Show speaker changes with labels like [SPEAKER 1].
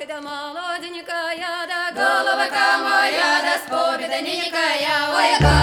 [SPEAKER 1] Ах, да молоденькая, да головка моя, да спобеда ой, головка